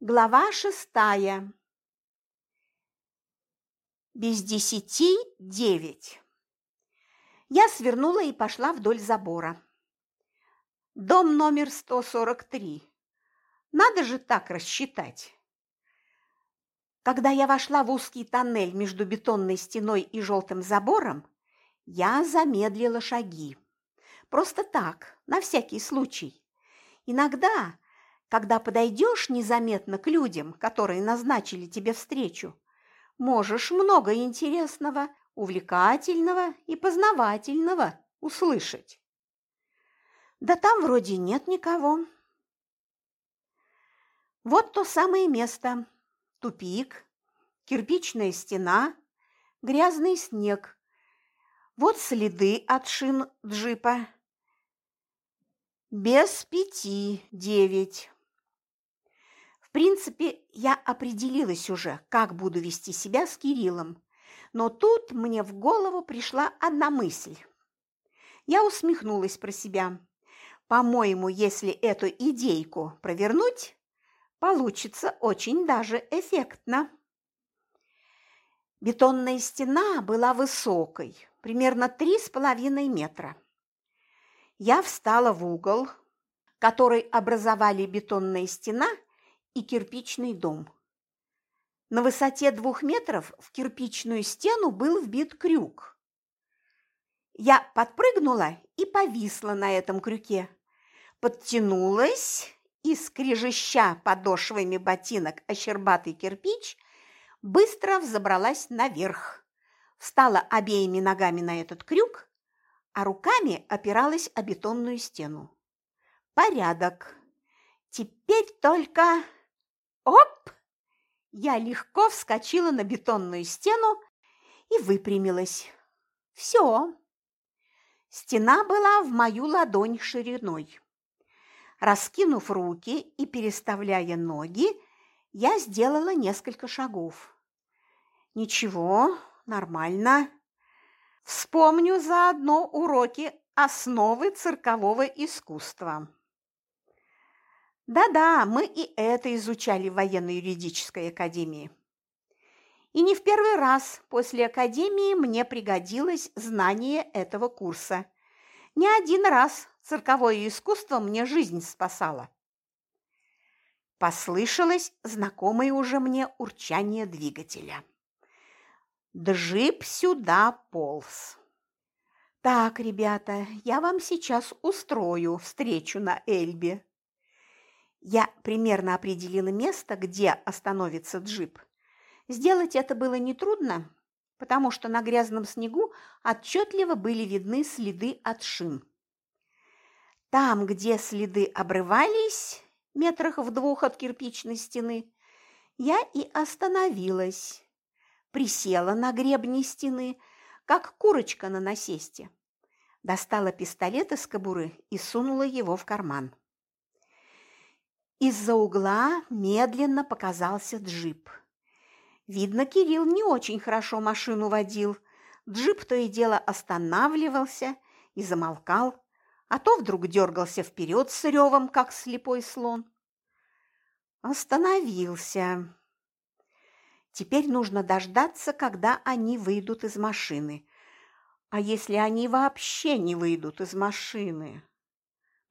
Глава шестая. Без десяти девять. Я свернула и пошла вдоль забора. Дом номер 143. Надо же так рассчитать. Когда я вошла в узкий тоннель между бетонной стеной и желтым забором, я замедлила шаги. Просто так, на всякий случай. Иногда когда подойдешь незаметно к людям, которые назначили тебе встречу, можешь много интересного, увлекательного и познавательного услышать. Да там вроде нет никого. Вот то самое место. Тупик, кирпичная стена, грязный снег. Вот следы от шин джипа. Без пяти девять. В принципе, я определилась уже, как буду вести себя с Кириллом. Но тут мне в голову пришла одна мысль. Я усмехнулась про себя. По-моему, если эту идейку провернуть, получится очень даже эффектно. Бетонная стена была высокой, примерно три с половиной метра. Я встала в угол, который образовали бетонная стена – и кирпичный дом. На высоте двух метров в кирпичную стену был вбит крюк. Я подпрыгнула и повисла на этом крюке, подтянулась и, скрежеща подошвами ботинок ощербатый кирпич, быстро взобралась наверх, встала обеими ногами на этот крюк, а руками опиралась о бетонную стену. Порядок. Теперь только Оп! Я легко вскочила на бетонную стену и выпрямилась. Все. Стена была в мою ладонь шириной. Раскинув руки и переставляя ноги, я сделала несколько шагов. Ничего, нормально. Вспомню заодно уроки основы циркового искусства. Да-да, мы и это изучали в военно-юридической академии. И не в первый раз после академии мне пригодилось знание этого курса. Не один раз цирковое искусство мне жизнь спасало. Послышалось знакомое уже мне урчание двигателя. Джип сюда полз. Так, ребята, я вам сейчас устрою встречу на Эльбе. Я примерно определила место, где остановится джип. Сделать это было нетрудно, потому что на грязном снегу отчетливо были видны следы от шин. Там, где следы обрывались, метрах в двух от кирпичной стены, я и остановилась. Присела на гребне стены, как курочка на насесте. Достала пистолет из кобуры и сунула его в карман. Из-за угла медленно показался джип. Видно, Кирилл не очень хорошо машину водил. Джип то и дело останавливался и замолкал, а то вдруг дергался вперед с ревом, как слепой слон. Остановился. Теперь нужно дождаться, когда они выйдут из машины. А если они вообще не выйдут из машины?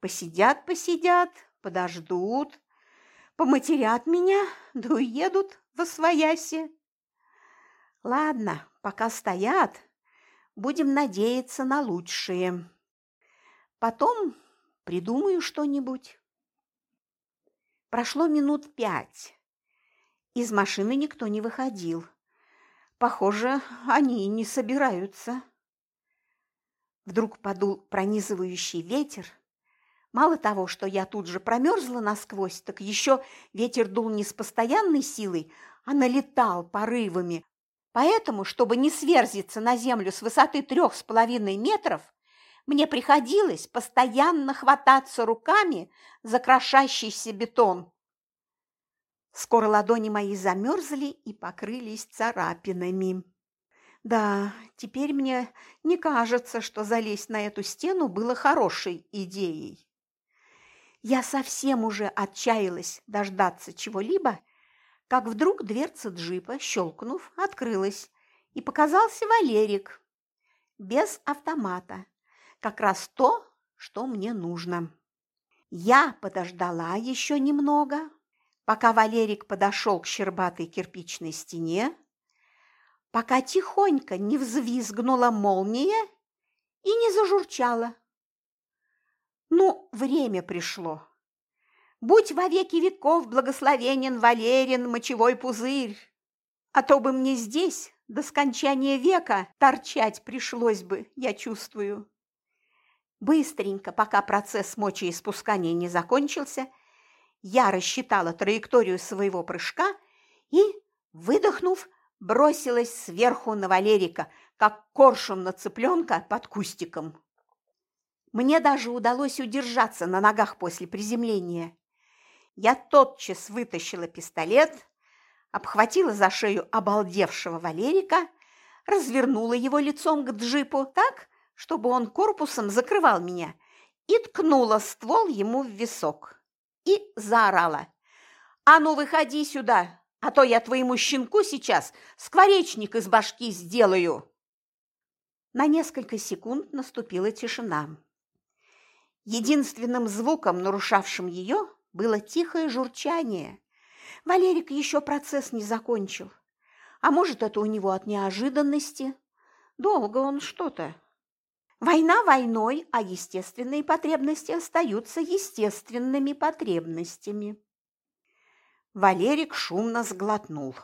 Посидят, посидят, подождут, поматерят меня, да уедут во свояси. Ладно, пока стоят, будем надеяться на лучшее. Потом придумаю что-нибудь. Прошло минут пять. Из машины никто не выходил. Похоже, они не собираются. Вдруг подул пронизывающий ветер, Мало того, что я тут же промерзла насквозь, так еще ветер дул не с постоянной силой, а налетал порывами. Поэтому, чтобы не сверзиться на землю с высоты трех с половиной метров, мне приходилось постоянно хвататься руками за крошащийся бетон. Скоро ладони мои замерзли и покрылись царапинами. Да, теперь мне не кажется, что залезть на эту стену было хорошей идеей. Я совсем уже отчаялась дождаться чего-либо, как вдруг дверца джипа, щелкнув, открылась, и показался Валерик без автомата. Как раз то, что мне нужно. Я подождала еще немного, пока Валерик подошел к щербатой кирпичной стене, пока тихонько не взвизгнула молния и не зажурчала. Время пришло. Будь во веки веков благословенен Валерин мочевой пузырь, а то бы мне здесь до скончания века торчать пришлось бы, я чувствую. Быстренько, пока процесс мочеиспускания не закончился, я рассчитала траекторию своего прыжка и, выдохнув, бросилась сверху на Валерика, как коршун на цыпленка под кустиком. Мне даже удалось удержаться на ногах после приземления. Я тотчас вытащила пистолет, обхватила за шею обалдевшего Валерика, развернула его лицом к джипу так, чтобы он корпусом закрывал меня, и ткнула ствол ему в висок. И заорала. «А ну, выходи сюда, а то я твоему щенку сейчас скворечник из башки сделаю!» На несколько секунд наступила тишина. Единственным звуком, нарушавшим ее, было тихое журчание. Валерик еще процесс не закончил. А может, это у него от неожиданности? Долго он что-то. Война войной, а естественные потребности остаются естественными потребностями. Валерик шумно сглотнул.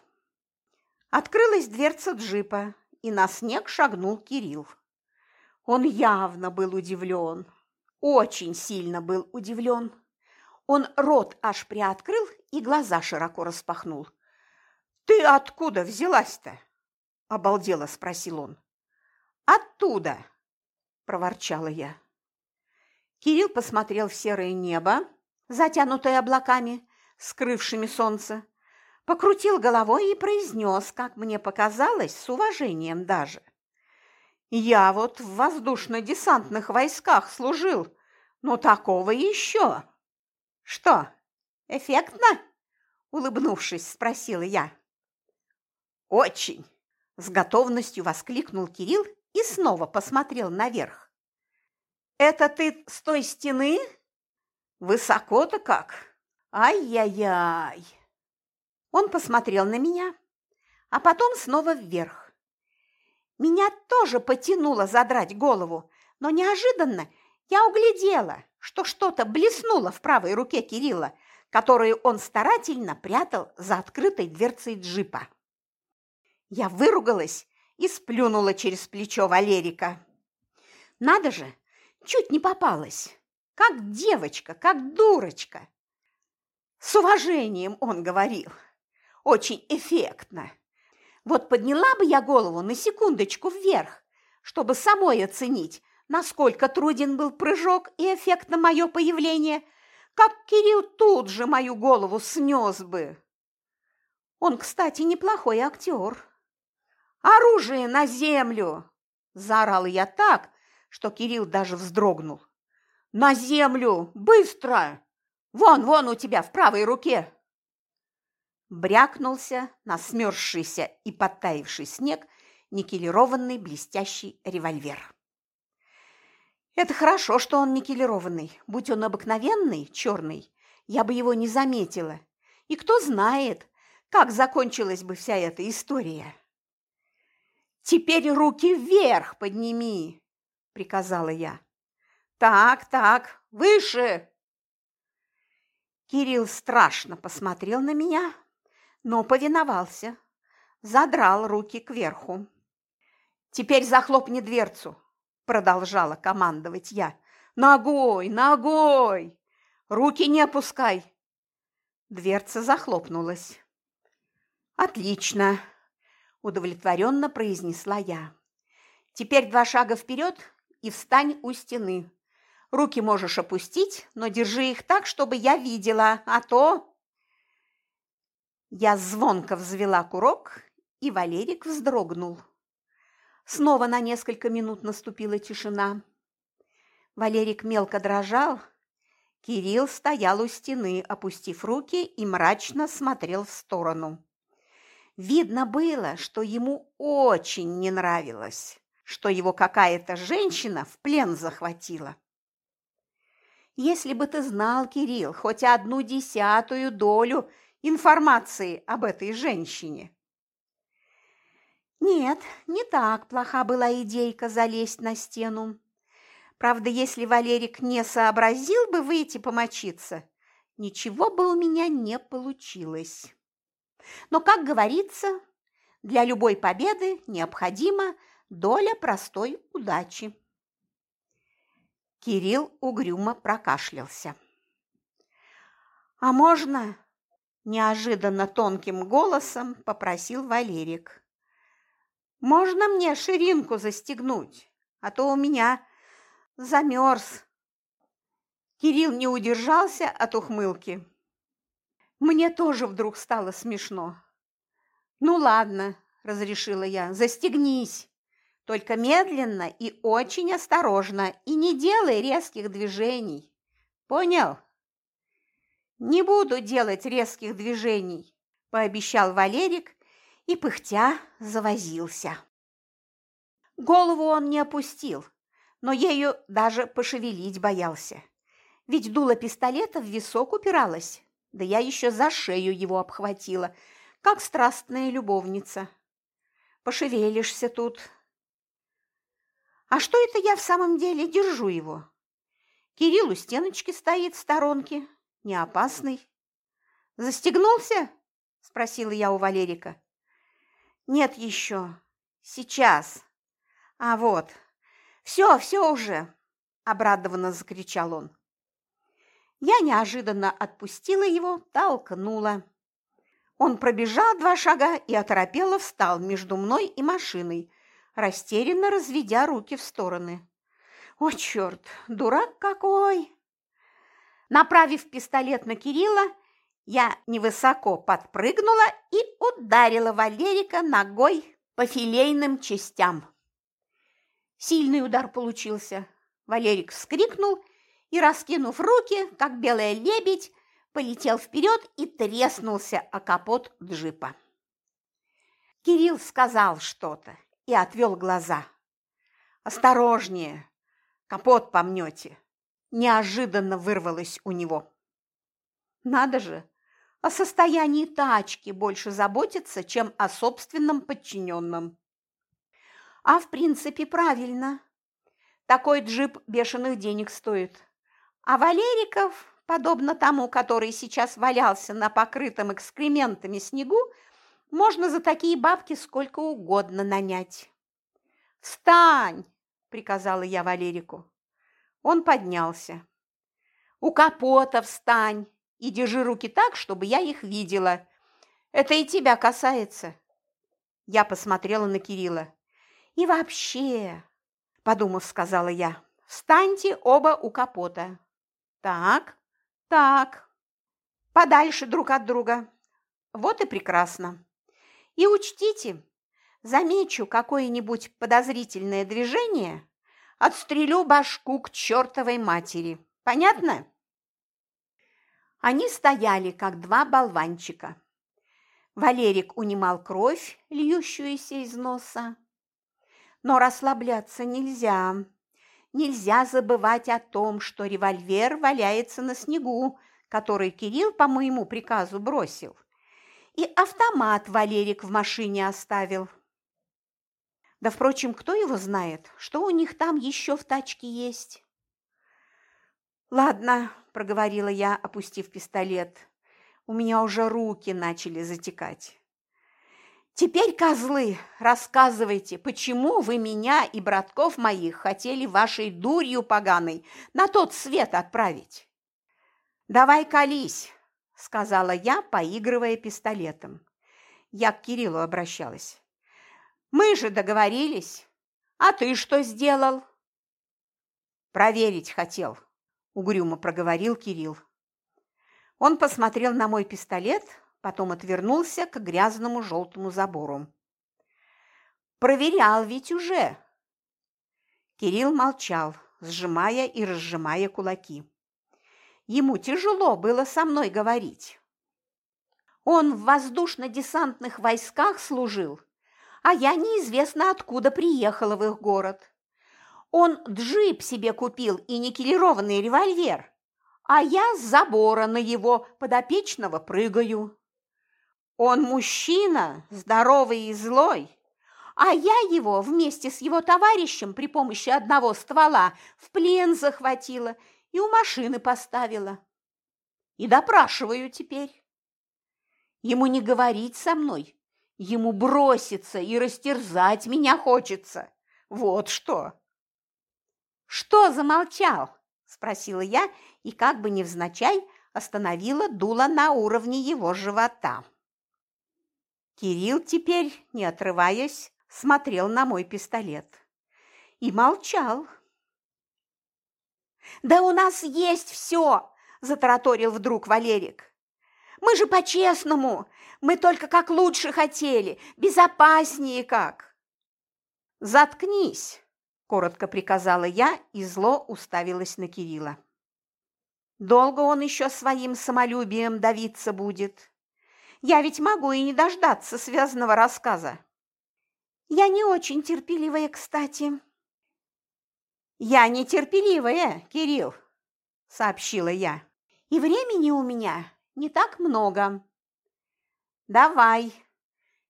Открылась дверца джипа, и на снег шагнул Кирилл. Он явно был удивлен очень сильно был удивлен. Он рот аж приоткрыл и глаза широко распахнул. «Ты откуда взялась-то?» – обалдело спросил он. «Оттуда!» – проворчала я. Кирилл посмотрел в серое небо, затянутое облаками, скрывшими солнце, покрутил головой и произнес, как мне показалось, с уважением даже. Я вот в воздушно-десантных войсках служил, но такого еще. Что, эффектно? Улыбнувшись, спросила я. Очень, с готовностью воскликнул Кирилл и снова посмотрел наверх. Это ты с той стены? Высоко-то как? Ай-яй-яй. Он посмотрел на меня, а потом снова вверх. Меня тоже потянуло задрать голову, но неожиданно я углядела, что что-то блеснуло в правой руке Кирилла, которую он старательно прятал за открытой дверцей джипа. Я выругалась и сплюнула через плечо Валерика. Надо же, чуть не попалась. Как девочка, как дурочка. С уважением он говорил. Очень эффектно. Вот подняла бы я голову на секундочку вверх, чтобы самой оценить, насколько труден был прыжок и эффектно мое появление, как Кирилл тут же мою голову снес бы. Он, кстати, неплохой актер. «Оружие на землю!» – заорала я так, что Кирилл даже вздрогнул. «На землю! Быстро! Вон, вон у тебя в правой руке!» Брякнулся на смерзшийся и подтаивший снег никелированный блестящий револьвер. Это хорошо, что он никелированный. Будь он обыкновенный, черный, я бы его не заметила. И кто знает, как закончилась бы вся эта история. «Теперь руки вверх подними!» – приказала я. «Так, так, выше!» Кирилл страшно посмотрел на меня, но повиновался, задрал руки кверху. «Теперь захлопни дверцу», – продолжала командовать я. «Ногой, ногой! Руки не опускай!» Дверца захлопнулась. «Отлично!» – удовлетворенно произнесла я. «Теперь два шага вперед и встань у стены. Руки можешь опустить, но держи их так, чтобы я видела, а то...» Я звонко взвела курок, и Валерик вздрогнул. Снова на несколько минут наступила тишина. Валерик мелко дрожал. Кирилл стоял у стены, опустив руки и мрачно смотрел в сторону. Видно было, что ему очень не нравилось, что его какая-то женщина в плен захватила. Если бы ты знал, Кирилл, хоть одну десятую долю информации об этой женщине. Нет, не так плоха была идейка залезть на стену. Правда, если Валерик не сообразил бы выйти помочиться, ничего бы у меня не получилось. Но, как говорится, для любой победы необходима доля простой удачи. Кирилл угрюмо прокашлялся. «А можно?» – неожиданно тонким голосом попросил Валерик. «Можно мне ширинку застегнуть, а то у меня Замерз. Кирилл не удержался от ухмылки. Мне тоже вдруг стало смешно. «Ну ладно», – разрешила я, – «застегнись. Только медленно и очень осторожно, и не делай резких движений. Понял?» «Не буду делать резких движений», – пообещал Валерик и, пыхтя, завозился. Голову он не опустил, но ею даже пошевелить боялся. Ведь дуло пистолета в висок упиралось, да я еще за шею его обхватила, как страстная любовница. Пошевелишься тут. А что это я в самом деле держу его? Кирилл у стеночки стоит в сторонке, не опасный. «Застегнулся?» – спросила я у Валерика. «Нет еще. Сейчас. А вот, «Все, все уже!» – обрадованно закричал он. Я неожиданно отпустила его, толкнула. Он пробежал два шага и оторопело встал между мной и машиной, растерянно разведя руки в стороны. «О, черт, дурак какой!» Направив пистолет на Кирилла, я невысоко подпрыгнула и ударила Валерика ногой по филейным частям. Сильный удар получился. Валерик вскрикнул и, раскинув руки, как белая лебедь, полетел вперед и треснулся о капот джипа. Кирилл сказал что-то и отвел глаза. «Осторожнее, капот помнете!» Неожиданно вырвалось у него. «Надо же, о состоянии тачки больше заботиться, чем о собственном подчиненном. А в принципе правильно. Такой джип бешеных денег стоит. А Валериков, подобно тому, который сейчас валялся на покрытом экскрементами снегу, можно за такие бабки сколько угодно нанять. «Встань!» – приказала я Валерику. Он поднялся. «У капота встань и держи руки так, чтобы я их видела. Это и тебя касается». Я посмотрела на Кирилла. И вообще, подумав, сказала я, встаньте оба у капота. Так, так, подальше друг от друга. Вот и прекрасно. И учтите, замечу какое-нибудь подозрительное движение, отстрелю башку к чертовой матери. Понятно? Они стояли, как два болванчика. Валерик унимал кровь, льющуюся из носа, но расслабляться нельзя. Нельзя забывать о том, что револьвер валяется на снегу, который Кирилл по моему приказу бросил. И автомат Валерик в машине оставил. Да, впрочем, кто его знает, что у них там еще в тачке есть? «Ладно», – проговорила я, опустив пистолет. У меня уже руки начали затекать. Теперь, козлы, рассказывайте, почему вы меня и братков моих хотели вашей дурью поганой на тот свет отправить? Давай колись, сказала я, поигрывая пистолетом. Я к Кириллу обращалась. Мы же договорились. А ты что сделал? Проверить хотел, угрюмо проговорил Кирилл. Он посмотрел на мой пистолет, потом отвернулся к грязному желтому забору. «Проверял ведь уже!» Кирилл молчал, сжимая и разжимая кулаки. ему тяжело было со мной говорить. Он в воздушно-десантных войсках служил, а я неизвестно откуда приехала в их город. Он джип себе купил и никелированный револьвер, а я с забора на его подопечного прыгаю. Он мужчина, здоровый и злой, а я его вместе с его товарищем при помощи одного ствола в плен захватила и у машины поставила. И допрашиваю теперь. Ему не говорить со мной, ему броситься и растерзать меня хочется. Вот что. Что замолчал? спросила я и как бы невзначай остановила дуло на уровне его живота. Кирилл теперь, не отрываясь, смотрел на мой пистолет и молчал. «Да у нас есть все!» – затараторил вдруг Валерик. Мы же по-честному. Мы только как лучше хотели, безопаснее как. Заткнись, коротко приказала я и зло уставилась на Кирилла. Долго он еще своим самолюбием давиться будет. Я ведь могу и не дождаться связанного рассказа. Я не очень терпеливая, кстати. Я не терпеливая, Кирилл, сообщила я. И времени у меня не так много. Давай,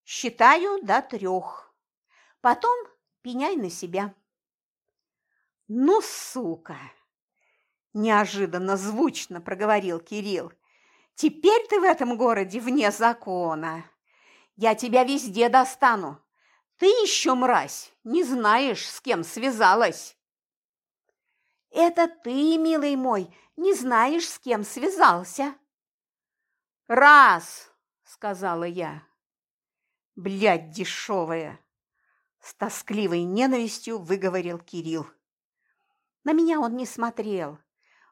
считаю до трех. Потом пеняй на себя. Ну, сука! Неожиданно звучно проговорил Кирилл. Теперь ты в этом городе вне закона. Я тебя везде достану. Ты еще, мразь, не знаешь, с кем связалась. Это ты, милый мой, не знаешь, с кем связался. «Раз!» – сказала я. «Блядь дешевая!» – с тоскливой ненавистью выговорил Кирилл. На меня он не смотрел.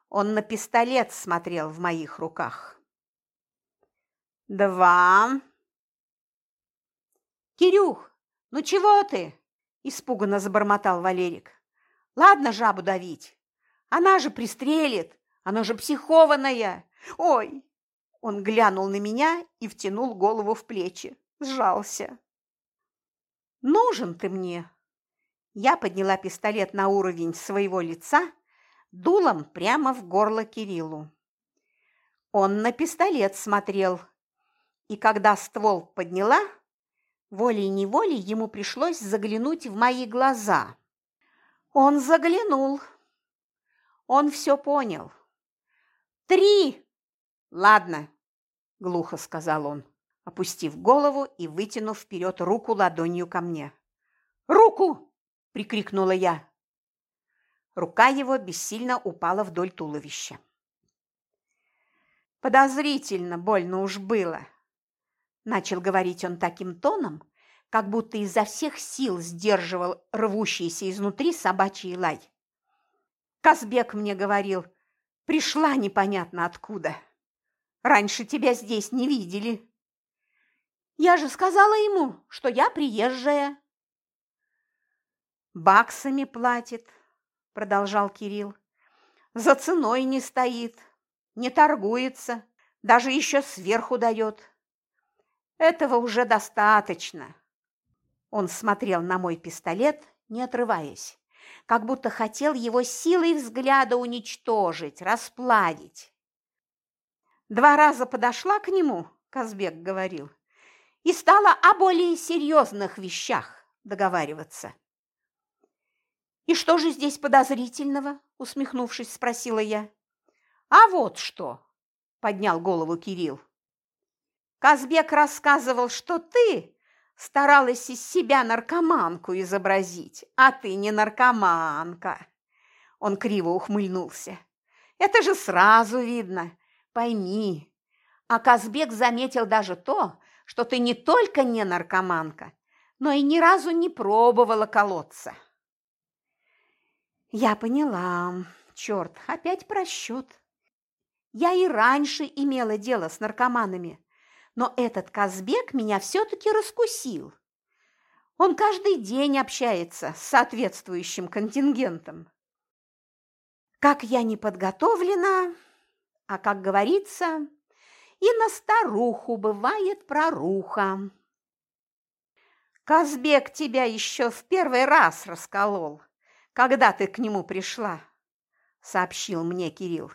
Он на пистолет смотрел в моих руках. «Два!» «Кирюх, ну чего ты?» – испуганно забормотал Валерик. «Ладно жабу давить. Она же пристрелит. Она же психованная. Ой, он глянул на меня и втянул голову в плечи, сжался. «Нужен ты мне!» Я подняла пистолет на уровень своего лица, дулом прямо в горло Кириллу. Он на пистолет смотрел, и когда ствол подняла, волей-неволей ему пришлось заглянуть в мои глаза. Он заглянул. Он все понял. «Три!» «Ладно», – глухо сказал он, опустив голову и вытянув вперед руку ладонью ко мне. «Руку!» – прикрикнула я. Рука его бессильно упала вдоль туловища. Подозрительно больно уж было. Начал говорить он таким тоном, как будто изо всех сил сдерживал рвущийся изнутри собачий лай. Казбек мне говорил, пришла непонятно откуда. Раньше тебя здесь не видели. Я же сказала ему, что я приезжая. Баксами платит, продолжал Кирилл. За ценой не стоит, не торгуется, даже еще сверху дает. Этого уже достаточно. Он смотрел на мой пистолет, не отрываясь, как будто хотел его силой взгляда уничтожить, расплавить. Два раза подошла к нему, Казбек говорил, и стала о более серьезных вещах договариваться. «И что же здесь подозрительного?» – усмехнувшись, спросила я. «А вот что!» – поднял голову Кирилл. «Казбек рассказывал, что ты старалась из себя наркоманку изобразить, а ты не наркоманка!» Он криво ухмыльнулся. «Это же сразу видно, Пойми, а Казбек заметил даже то, что ты не только не наркоманка, но и ни разу не пробовала колоться. Я поняла. Черт, опять просчет. Я и раньше имела дело с наркоманами, но этот Казбек меня все-таки раскусил. Он каждый день общается с соответствующим контингентом. Как я не подготовлена, А как говорится, и на старуху бывает проруха. Казбек тебя еще в первый раз расколол, когда ты к нему пришла, сообщил мне Кирилл.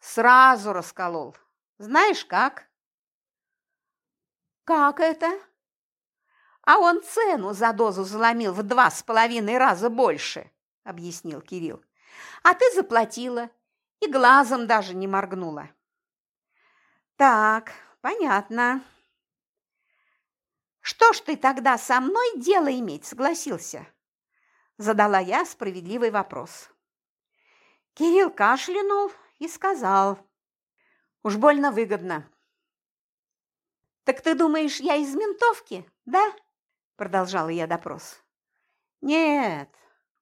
Сразу расколол. Знаешь как? Как это? А он цену за дозу заломил в два с половиной раза больше, объяснил Кирилл. А ты заплатила и глазом даже не моргнула. Так, понятно. Что ж ты тогда со мной дело иметь согласился? Задала я справедливый вопрос. Кирилл кашлянул и сказал. Уж больно выгодно. Так ты думаешь, я из ментовки, да? Продолжала я допрос. Нет,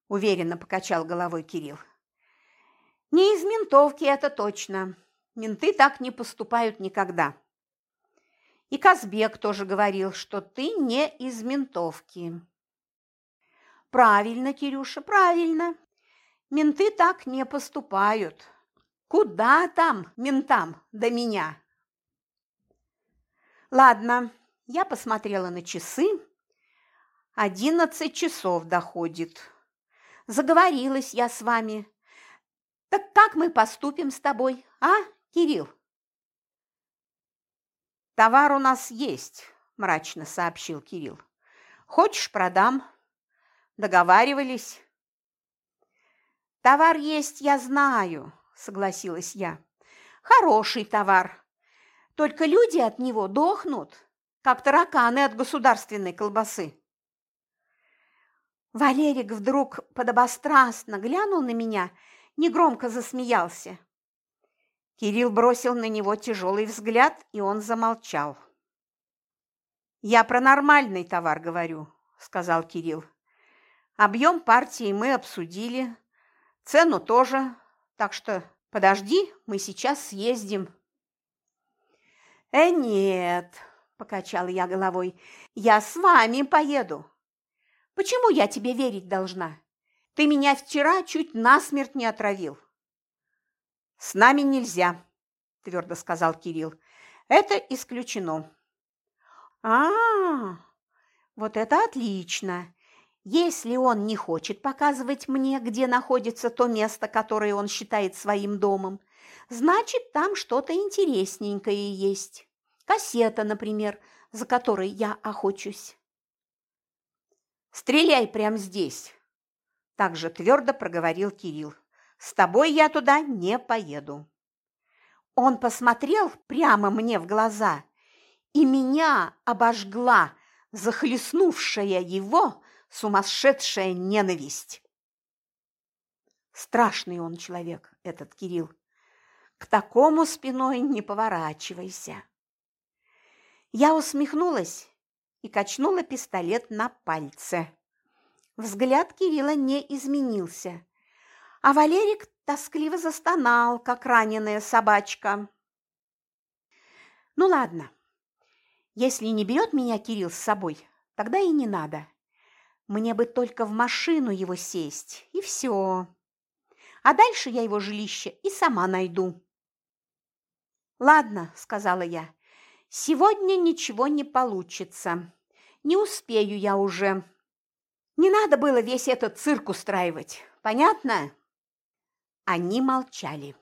уверенно покачал головой Кирилл. Не из ментовки, это точно. Менты так не поступают никогда. И Казбек тоже говорил, что ты не из ментовки. Правильно, Кирюша, правильно. Менты так не поступают. Куда там ментам до меня? Ладно, я посмотрела на часы. Одиннадцать часов доходит. Заговорилась я с вами. Так как мы поступим с тобой, а, Кирилл? Товар у нас есть, мрачно сообщил Кирилл. Хочешь, продам? Договаривались? Товар есть, я знаю, согласилась я. Хороший товар. Только люди от него дохнут, как тараканы от государственной колбасы. Валерик вдруг подобострастно глянул на меня, негромко засмеялся. Кирилл бросил на него тяжелый взгляд, и он замолчал. «Я про нормальный товар говорю», – сказал Кирилл. «Объем партии мы обсудили, цену тоже, так что подожди, мы сейчас съездим». «Э, нет», – покачала я головой, – «я с вами поеду. Почему я тебе верить должна? Ты меня вчера чуть насмерть не отравил». «С нами нельзя», – твердо сказал Кирилл. «Это исключено». А, -а, а вот это отлично! Если он не хочет показывать мне, где находится то место, которое он считает своим домом, значит, там что-то интересненькое есть. Кассета, например, за которой я охочусь. «Стреляй прямо здесь!» – также твердо проговорил Кирилл. С тобой я туда не поеду. Он посмотрел прямо мне в глаза, и меня обожгла захлестнувшая его сумасшедшая ненависть. Страшный он человек, этот Кирилл. К такому спиной не поворачивайся. Я усмехнулась и качнула пистолет на пальце. Взгляд Кирилла не изменился, а Валерик тоскливо застонал, как раненая собачка. Ну ладно, если не берет меня Кирилл с собой, тогда и не надо. Мне бы только в машину его сесть, и все. А дальше я его жилище и сама найду. «Ладно», – сказала я, – «сегодня ничего не получится. Не успею я уже. Не надо было весь этот цирк устраивать, понятно?» Они молчали.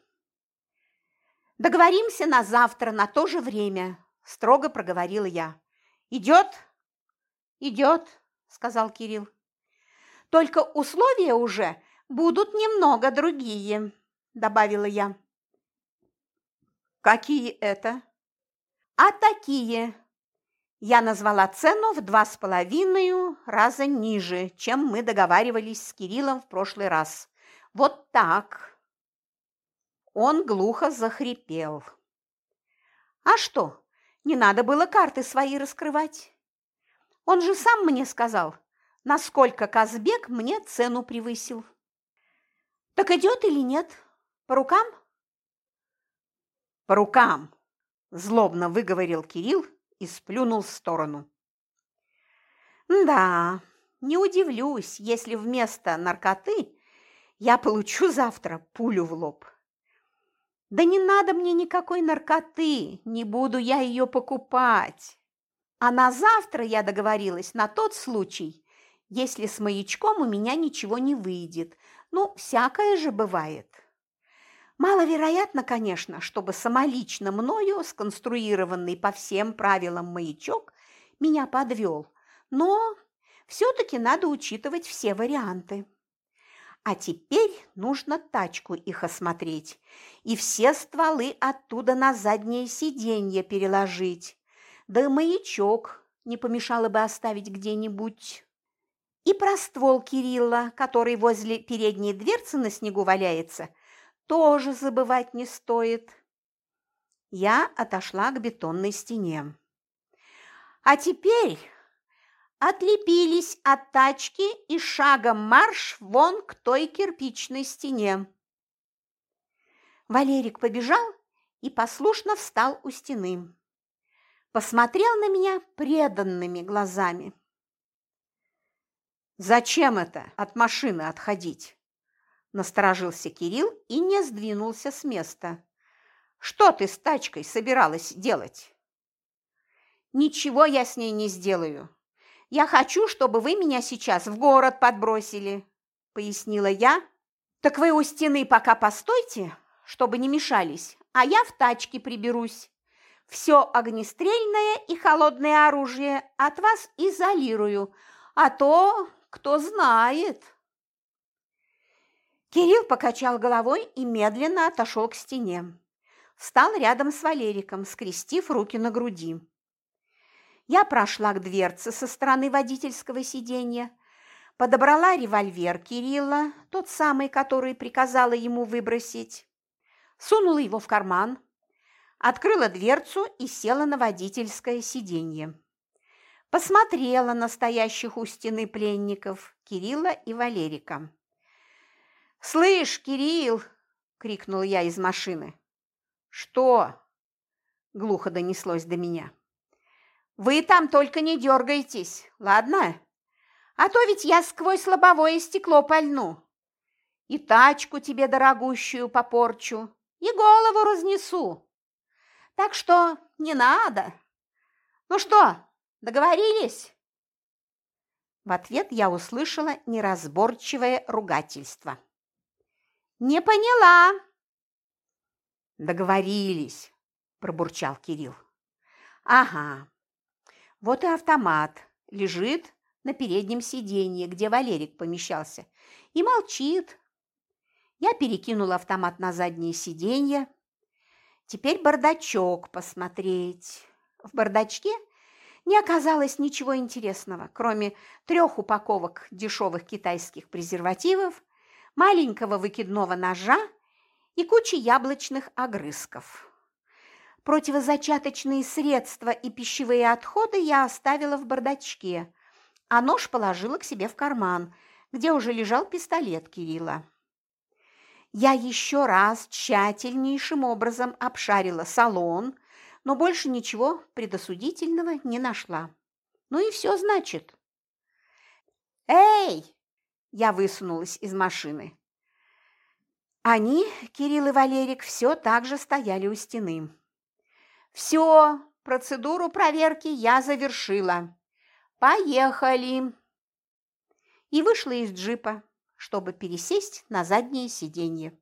«Договоримся на завтра на то же время», – строго проговорила я. «Идет?» «Идет», – сказал Кирилл. «Только условия уже будут немного другие», – добавила я. «Какие это?» «А такие». Я назвала цену в два с половиной раза ниже, чем мы договаривались с Кириллом в прошлый раз. Вот так. Он глухо захрипел. «А что, не надо было карты свои раскрывать? Он же сам мне сказал, насколько Казбек мне цену превысил. Так идет или нет? По рукам?» «По рукам!» – злобно выговорил Кирилл и сплюнул в сторону. «Да, не удивлюсь, если вместо наркоты я получу завтра пулю в лоб». Да не надо мне никакой наркоты, не буду я ее покупать. А на завтра я договорилась на тот случай, если с маячком у меня ничего не выйдет. Ну, всякое же бывает. Маловероятно, конечно, чтобы самолично мною сконструированный по всем правилам маячок меня подвел, но все-таки надо учитывать все варианты. А теперь нужно тачку их осмотреть и все стволы оттуда на заднее сиденье переложить. Да и маячок не помешало бы оставить где-нибудь. И про ствол Кирилла, который возле передней дверцы на снегу валяется, тоже забывать не стоит. Я отошла к бетонной стене. А теперь отлепились от тачки и шагом марш вон к той кирпичной стене. Валерик побежал и послушно встал у стены. Посмотрел на меня преданными глазами. «Зачем это от машины отходить?» Насторожился Кирилл и не сдвинулся с места. «Что ты с тачкой собиралась делать?» «Ничего я с ней не сделаю. Я хочу, чтобы вы меня сейчас в город подбросили», – пояснила я. «Так вы у стены пока постойте, чтобы не мешались, а я в тачке приберусь. Все огнестрельное и холодное оружие от вас изолирую, а то кто знает». Кирилл покачал головой и медленно отошел к стене. Встал рядом с Валериком, скрестив руки на груди. Я прошла к дверце со стороны водительского сиденья, подобрала револьвер Кирилла, тот самый, который приказала ему выбросить, сунула его в карман, открыла дверцу и села на водительское сиденье. Посмотрела на стоящих у стены пленников Кирилла и Валерика. «Слышь, Кирилл!» – крикнул я из машины. «Что?» – глухо донеслось до меня. Вы там только не дергайтесь, ладно? А то ведь я сквозь лобовое стекло пальну. И тачку тебе дорогущую попорчу, и голову разнесу. Так что не надо. Ну что, договорились?» В ответ я услышала неразборчивое ругательство. «Не поняла!» «Договорились», – пробурчал Кирилл. «Ага, вот и автомат лежит на переднем сиденье, где Валерик помещался, и молчит. Я перекинула автомат на заднее сиденье. Теперь бардачок посмотреть. В бардачке не оказалось ничего интересного, кроме трех упаковок дешевых китайских презервативов, маленького выкидного ножа и кучи яблочных огрызков. Противозачаточные средства и пищевые отходы я оставила в бардачке, а нож положила к себе в карман, где уже лежал пистолет Кирилла. Я еще раз тщательнейшим образом обшарила салон, но больше ничего предосудительного не нашла. Ну и все, значит. «Эй!» – я высунулась из машины. Они, Кирилл и Валерик, все так же стояли у стены. Все, процедуру проверки я завершила. Поехали!» И вышла из джипа, чтобы пересесть на заднее сиденье.